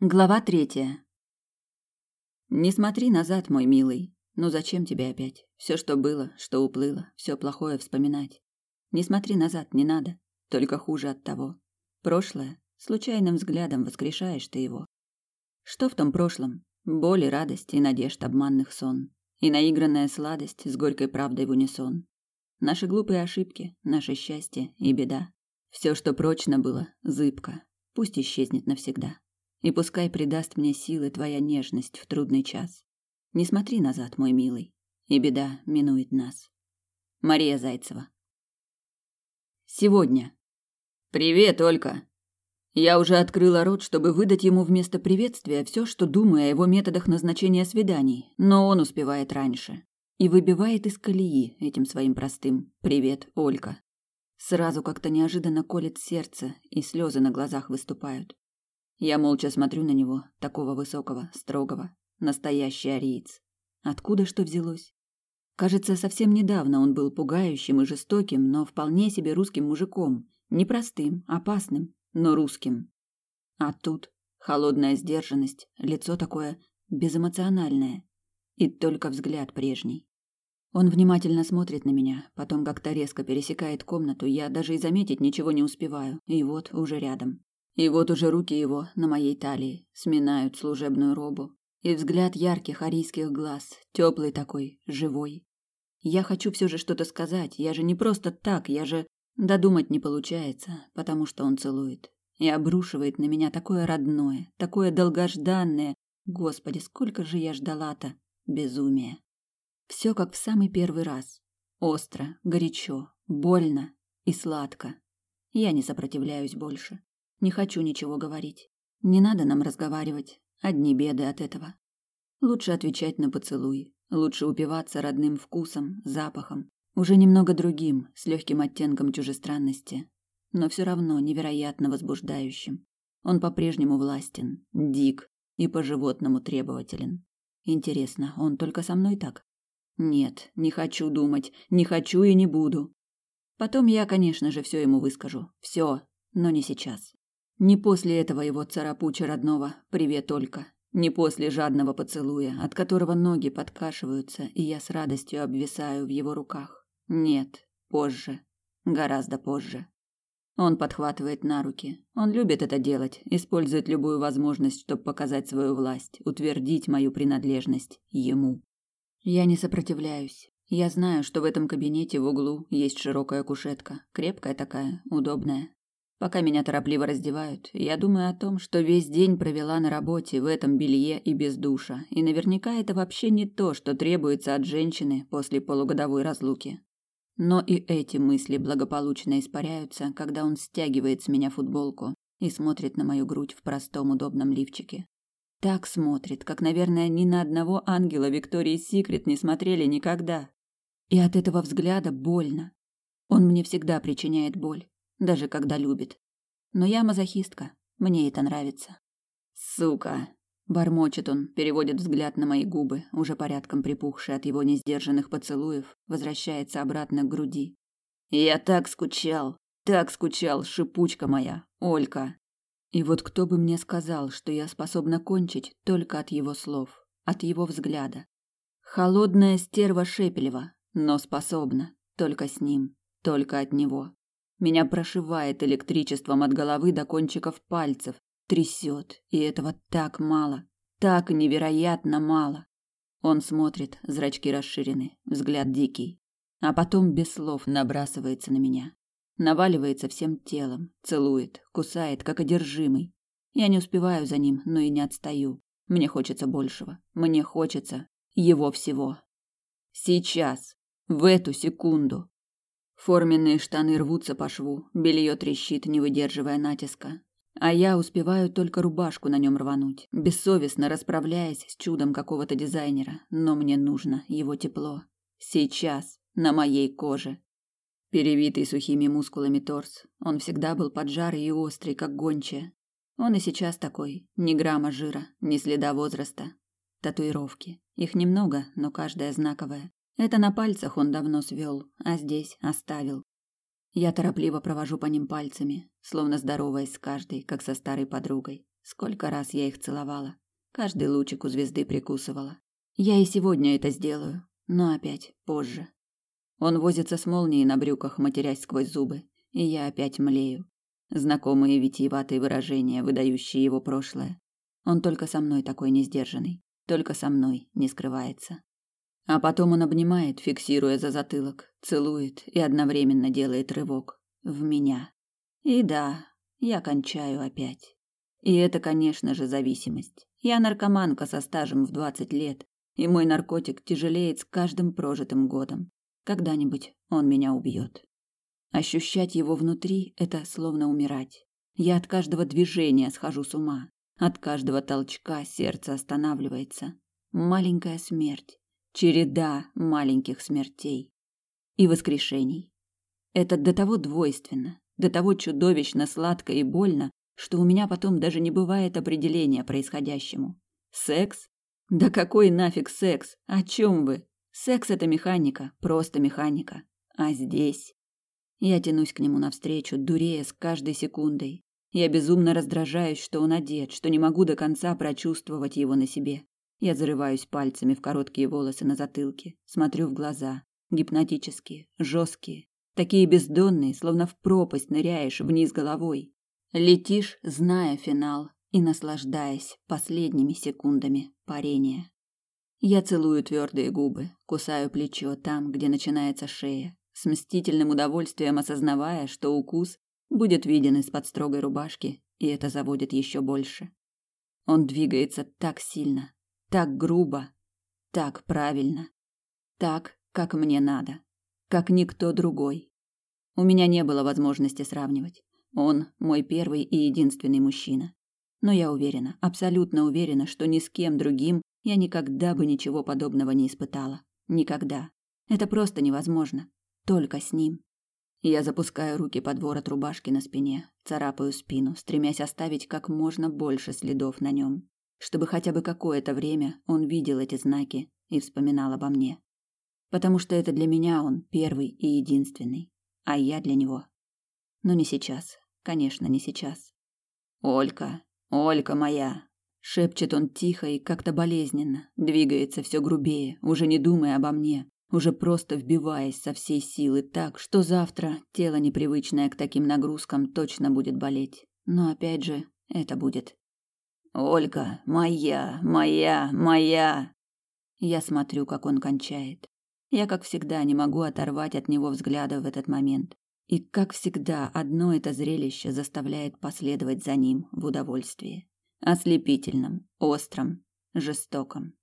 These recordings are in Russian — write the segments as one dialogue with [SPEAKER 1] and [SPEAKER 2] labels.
[SPEAKER 1] Глава третья. Не смотри назад, мой милый. Ну зачем тебе опять? Все, что было, что уплыло, все плохое вспоминать. Не смотри назад, не надо. Только хуже от того. Прошлое, случайным взглядом воскрешаешь ты его. Что в том прошлом? Боль и радость, и надежд обманных сон. И наигранная сладость с горькой правдой в унисон. Наши глупые ошибки, наше счастье и беда. Все, что прочно было, зыбко. Пусть исчезнет навсегда. И пускай придаст мне силы твоя нежность в трудный час. Не смотри назад, мой милый, и беда минует нас. Мария Зайцева. Сегодня. Привет, Олька. Я уже открыла рот, чтобы выдать ему вместо приветствия все, что думаю о его методах назначения свиданий, но он успевает раньше и выбивает из колеи этим своим простым «Привет, Олька». Сразу как-то неожиданно колет сердце, и слезы на глазах выступают. Я молча смотрю на него, такого высокого, строгого, настоящий ариец. Откуда что взялось? Кажется, совсем недавно он был пугающим и жестоким, но вполне себе русским мужиком, непростым, опасным, но русским. А тут холодная сдержанность, лицо такое безэмоциональное и только взгляд прежний. Он внимательно смотрит на меня, потом как-то резко пересекает комнату, я даже и заметить ничего не успеваю, и вот уже рядом. И вот уже руки его на моей талии сминают служебную робу. И взгляд ярких арийских глаз, теплый такой, живой. Я хочу все же что-то сказать, я же не просто так, я же... Додумать не получается, потому что он целует. И обрушивает на меня такое родное, такое долгожданное. Господи, сколько же я ждала-то. Безумие. Все как в самый первый раз. Остро, горячо, больно и сладко. Я не сопротивляюсь больше. Не хочу ничего говорить. Не надо нам разговаривать. Одни беды от этого. Лучше отвечать на поцелуй. Лучше упиваться родным вкусом, запахом. Уже немного другим, с легким оттенком чужестранности. Но все равно невероятно возбуждающим. Он по-прежнему властен, дик и по-животному требователен. Интересно, он только со мной так? Нет, не хочу думать, не хочу и не буду. Потом я, конечно же, все ему выскажу. Все, но не сейчас. Не после этого его царапуча родного «Привет, только, Не после жадного поцелуя, от которого ноги подкашиваются, и я с радостью обвисаю в его руках. Нет, позже. Гораздо позже. Он подхватывает на руки. Он любит это делать, использует любую возможность, чтобы показать свою власть, утвердить мою принадлежность ему. Я не сопротивляюсь. Я знаю, что в этом кабинете в углу есть широкая кушетка, крепкая такая, удобная. Пока меня торопливо раздевают, я думаю о том, что весь день провела на работе в этом белье и без душа, и наверняка это вообще не то, что требуется от женщины после полугодовой разлуки. Но и эти мысли благополучно испаряются, когда он стягивает с меня футболку и смотрит на мою грудь в простом удобном лифчике. Так смотрит, как, наверное, ни на одного ангела Виктории Секрет не смотрели никогда. И от этого взгляда больно. Он мне всегда причиняет боль даже когда любит. Но я мазохистка, мне это нравится. Сука, бормочет он, переводит взгляд на мои губы, уже порядком припухшие от его несдержанных поцелуев, возвращается обратно к груди. Я так скучал, так скучал, шипучка моя, Олька. И вот кто бы мне сказал, что я способна кончить только от его слов, от его взгляда. Холодная стерва Шепелева, но способна только с ним, только от него. Меня прошивает электричеством от головы до кончиков пальцев, трясет, и этого так мало, так невероятно мало. Он смотрит, зрачки расширены, взгляд дикий, а потом без слов набрасывается на меня, наваливается всем телом, целует, кусает, как одержимый. Я не успеваю за ним, но и не отстаю. Мне хочется большего. Мне хочется его всего. Сейчас, в эту секунду. Форменные штаны рвутся по шву, белье трещит, не выдерживая натиска. А я успеваю только рубашку на нем рвануть, бессовестно расправляясь с чудом какого-то дизайнера, но мне нужно его тепло. Сейчас, на моей коже. Перевитый сухими мускулами торс, он всегда был поджарый и острый, как гончая. Он и сейчас такой, ни грамма жира, ни следа возраста. Татуировки. Их немного, но каждая знаковая. Это на пальцах он давно свел, а здесь оставил. Я торопливо провожу по ним пальцами, словно здороваясь с каждой, как со старой подругой. Сколько раз я их целовала. Каждый лучик у звезды прикусывала. Я и сегодня это сделаю, но опять позже. Он возится с молнией на брюках, матерясь сквозь зубы, и я опять млею. Знакомые витиеватые выражения, выдающие его прошлое. Он только со мной такой несдержанный, только со мной не скрывается. А потом он обнимает, фиксируя за затылок, целует и одновременно делает рывок в меня. И да, я кончаю опять. И это, конечно же, зависимость. Я наркоманка со стажем в 20 лет, и мой наркотик тяжелеет с каждым прожитым годом. Когда-нибудь он меня убьет. Ощущать его внутри – это словно умирать. Я от каждого движения схожу с ума. От каждого толчка сердце останавливается. Маленькая смерть. Череда маленьких смертей. И воскрешений. Это до того двойственно, до того чудовищно сладко и больно, что у меня потом даже не бывает определения происходящему. Секс? Да какой нафиг секс? О чем вы? Секс это механика, просто механика. А здесь я тянусь к нему навстречу, дурея с каждой секундой. Я безумно раздражаюсь, что он одет, что не могу до конца прочувствовать его на себе. Я зарываюсь пальцами в короткие волосы на затылке, смотрю в глаза, гипнотические, жесткие, такие бездонные, словно в пропасть ныряешь вниз головой. Летишь, зная финал и наслаждаясь последними секундами парения. Я целую твердые губы, кусаю плечо там, где начинается шея, с мстительным удовольствием осознавая, что укус будет виден из-под строгой рубашки, и это заводит еще больше. Он двигается так сильно, так грубо, так правильно, так, как мне надо, как никто другой. У меня не было возможности сравнивать. Он мой первый и единственный мужчина. Но я уверена, абсолютно уверена, что ни с кем другим я никогда бы ничего подобного не испытала. Никогда. Это просто невозможно. Только с ним. Я запускаю руки под ворот рубашки на спине, царапаю спину, стремясь оставить как можно больше следов на нем, чтобы хотя бы какое-то время он видел эти знаки и вспоминал обо мне. Потому что это для меня он первый и единственный, а я для него. Но не сейчас, конечно, не сейчас. Олька, Олька моя, шепчет он тихо и как-то болезненно, двигается все грубее, уже не думая обо мне, уже просто вбиваясь со всей силы так, что завтра тело, непривычное к таким нагрузкам, точно будет болеть. Но опять же, это будет. «Ольга, моя, моя, моя!» Я смотрю, как он кончает. Я, как всегда, не могу оторвать от него взгляда в этот момент. И, как всегда, одно это зрелище заставляет последовать за ним в удовольствии. Ослепительном, остром, жестоком.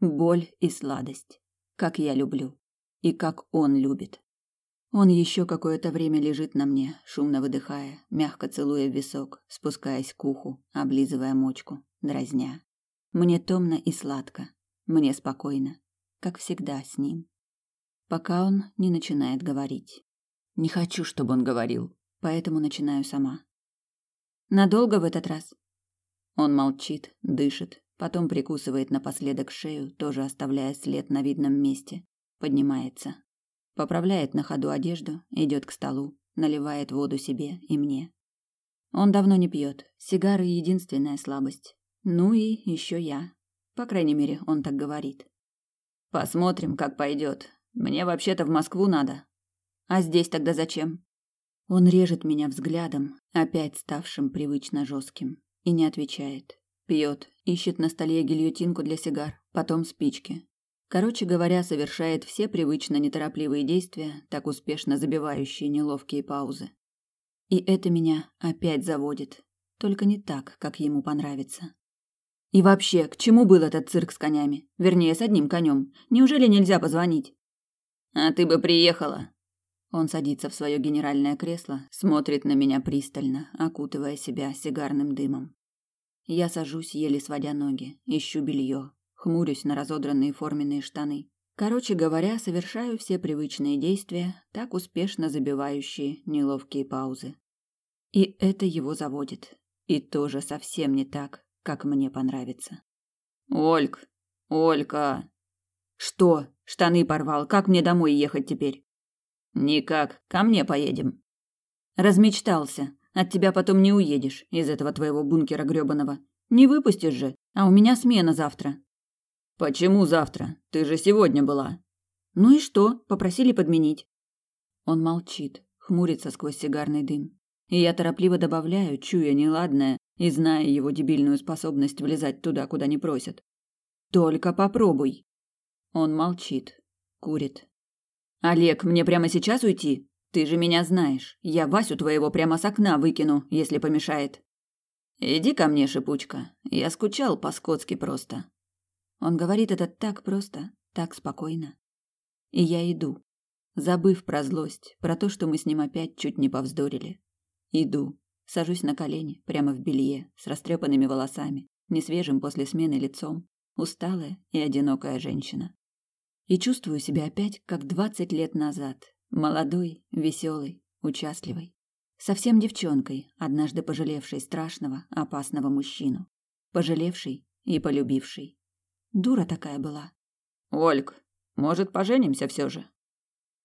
[SPEAKER 1] Боль и сладость как я люблю и как он любит. Он еще какое-то время лежит на мне, шумно выдыхая, мягко целуя в висок, спускаясь к уху, облизывая мочку, дразня. Мне томно и сладко, мне спокойно, как всегда с ним. Пока он не начинает говорить. Не хочу, чтобы он говорил, поэтому начинаю сама. Надолго в этот раз? Он молчит, дышит, Потом прикусывает напоследок шею, тоже оставляя след на видном месте. Поднимается. Поправляет на ходу одежду, идет к столу, наливает воду себе и мне. Он давно не пьет. Сигары единственная слабость. Ну и еще я. По крайней мере, он так говорит. Посмотрим, как пойдет. Мне вообще-то в Москву надо. А здесь тогда зачем? Он режет меня взглядом, опять ставшим привычно жестким, и не отвечает. Пьет, ищет на столе гильотинку для сигар, потом спички. Короче говоря, совершает все привычно неторопливые действия, так успешно забивающие неловкие паузы. И это меня опять заводит, только не так, как ему понравится. И вообще, к чему был этот цирк с конями? Вернее, с одним конем. Неужели нельзя позвонить? А ты бы приехала. Он садится в свое генеральное кресло, смотрит на меня пристально, окутывая себя сигарным дымом. Я сажусь, еле сводя ноги, ищу белье, хмурюсь на разодранные форменные штаны. Короче говоря, совершаю все привычные действия, так успешно забивающие неловкие паузы. И это его заводит. И тоже совсем не так, как мне понравится. Ольк, Олька. Что? Штаны порвал. Как мне домой ехать теперь? Никак. Ко мне поедем. Размечтался. От тебя потом не уедешь из этого твоего бункера грёбаного. Не выпустишь же, а у меня смена завтра. Почему завтра? Ты же сегодня была. Ну и что? Попросили подменить. Он молчит, хмурится сквозь сигарный дым. И я торопливо добавляю, чуя неладное и зная его дебильную способность влезать туда, куда не просят. Только попробуй. Он молчит, курит. Олег, мне прямо сейчас уйти? Ты же меня знаешь. Я Васю твоего прямо с окна выкину, если помешает. Иди ко мне, шипучка. Я скучал по-скотски просто. Он говорит это так просто, так спокойно. И я иду, забыв про злость, про то, что мы с ним опять чуть не повздорили. Иду, сажусь на колени, прямо в белье, с растрепанными волосами, несвежим после смены лицом, усталая и одинокая женщина. И чувствую себя опять как двадцать лет назад, молодой, веселый, участливый. Совсем девчонкой, однажды пожалевшей страшного, опасного мужчину. Пожалевшей и полюбившей. Дура такая была. «Ольг, может, поженимся все же?»